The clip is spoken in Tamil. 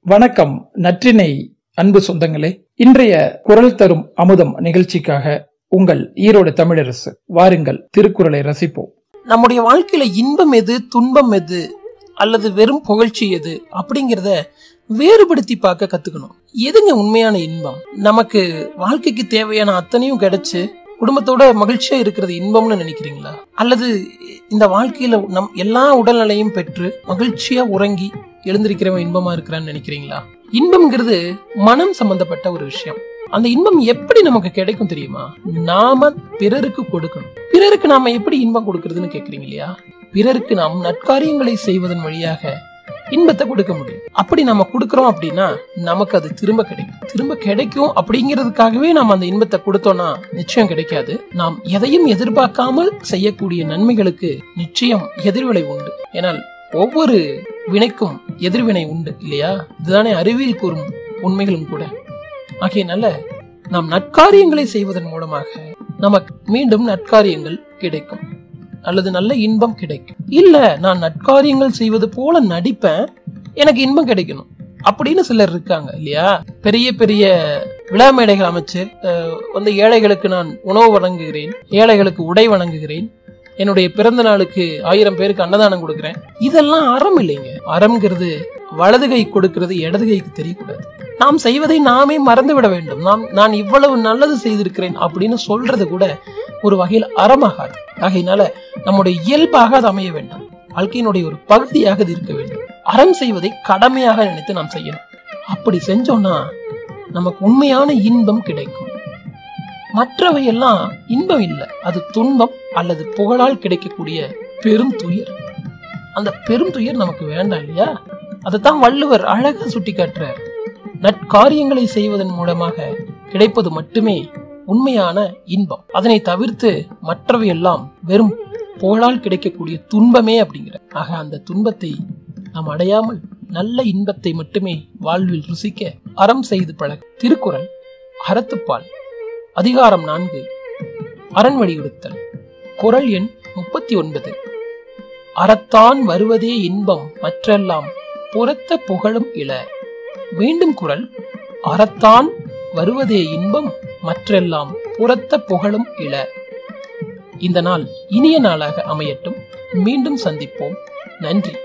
வணக்கம் நற்றினை அன்பு சொந்தங்களே. இன்றைய குரல் தரும் அமுதம் நிகழ்ச்சிக்காக உங்கள் ஈரோடு தமிழரசு வாருங்கள் திருக்குறளை ரசிப்போம். நம்முடைய வாழ்க்கையில இன்பம் எது துன்பம் எது அல்லது வெறும் புகழ்ச்சி எது அப்படிங்கிறத வேறுபடுத்தி பார்க்க கத்துக்கணும். எதுங்க உண்மையான இன்பம்? நமக்கு வாழ்க்கைக்கு தேவையான அத்தனையும் கிடைச்சு குடும்பத்தோட மகிழ்ச்சியா இருக்கிறது இன்பம்னு நினைக்கிறீங்களா? அல்லது இந்த வாழ்க்கையில நம் எல்லா உடல்நிலையும் பெற்று மகிழ்ச்சியா உறங்கி எழுந்திருக்கிறவன் இன்பமா இருக்கிறான்னு நினைக்கிறீங்களா? இன்பம்ங்கிறது மனம் சம்பந்தப்பட்ட ஒரு விஷயம். அந்த இன்பம் எப்படி நமக்கு கிடைக்கும் தெரியுமா? நாம பிறருக்கு கொடுக்கணும். பிறருக்கு நாம எப்படி இன்பம் கொடுக்கறதுன்னு கேக்குறீங்க இல்லையா? பிறருக்கு நாம் நற்காரியங்களை செய்வதன் வழியாக இன்பத்தை கொடுக்க முடியும். அப்படி நம்ம கொடுக்கறோம் அப்படின்னா நமக்கு அது திரும்ப கிடைக்கும். திரும்ப கிடைக்கும் அப்படிங்கிறதுக்காகவே நாம் அந்த இன்பத்தை கொடுத்தோம்னா நிச்சயம் கிடைக்காது. நாம் எதையும் எதிர்பார்க்காமல் செய்யக்கூடிய நன்மைகளுக்கு நிச்சயம் எதிர்விளை உண்டு. ஏனால் ஒவ்வொரு வினைக்கும் எதிர்வினை உண்டு இல்லையா? இதுதானே அறிவியல் கூறும் உண்மைகளும் கூட. ஆகையினால நாம் நற்காரியங்களை செய்வதன் மூலமாக நமக்கு மீண்டும் நற்காரியங்கள் கிடைக்கும். அல்லது நல்ல இன்பம் கிடைக்கும். இல்ல நான் நற்காரியங்கள் செய்வது போல நடிப்பேன் எனக்கு இன்பம் கிடைக்கணும். அப்படின்னு சிலர் இருக்காங்க இல்லையா? பெரிய பெரிய விழா மேடைகள் அமைச்சு வந்து ஏழைகளுக்கு நான் உணவு வழங்குகிறேன் ஏழைகளுக்கு உடை வழங்குகிறேன் என்னுடைய பிறந்த நாளுக்கு ஆயிரம் பேருக்கு அன்னதானம் கொடுக்குறேன். இதெல்லாம் அறம் இல்லைங்க. அறம்ங்கிறது வலது கை கொடுக்கிறது இடது கைக்கு தெரியக்கூடாது. நாம் செய்வதை நாமே மறந்து விட வேண்டும். நாம் நான் இவ்வளவு நல்லது செய்திருக்கிறேன் அப்படின்னு சொல்றது கூட ஒரு வகையில் அறமாகாது. ஆகையினால நம்முடைய இயல்பாக அது அமைய வேண்டும். வாழ்க்கையினுடைய ஒரு பகுதியாக அது இருக்க வேண்டும். அறம் செய்வதை கடமையாக நினைத்து நாம் செய்யணும். அப்படி செஞ்சோம்னா நமக்கு உண்மையான இன்பம் கிடைக்கும். மற்றவை எல்லாம் இன்பம் இல்லை. அது துன்பம் அல்லது புகழால் கிடைக்கக்கூடிய பெரும் துயர். அந்த பெரும் துயர் நமக்கு வேண்டாம் இல்லையா? அதைத்தான் வள்ளுவர் அழகா சுட்டி காட்டுறார் நற்காரியங்களை செய்வதன் மூலமாக கிடைப்பது மட்டுமே உண்மையான இன்பம். அதனை தவிர்த்து மற்றவை எல்லாம் வெறும் புகழால் கிடைக்கக்கூடிய துன்பமே அப்படிங்கிற ஆக அந்த துன்பத்தை நாம் அடையாமல் நல்ல இன்பத்தை மட்டுமே வாழ்வில் ருசிக்க அறம் செய்து பழக. திருக்குறள் அறத்துப்பால் அதிகாரம் நான்கு அரண் வலியுறுத்தல் குரல் எண் முப்பத்தி ஒன்பது. அறத்தான் வருவதே இன்பம் மற்றெல்லாம் புறத்த புகழும் இள. மீண்டும் குரல் அறத்தான் வருவதே இன்பம் மற்றெல்லாம் புறத்த புகழும் இள. இந்த நாள் இனிய நாளாக அமையட்டும். மீண்டும் சந்திப்போம். நன்றி.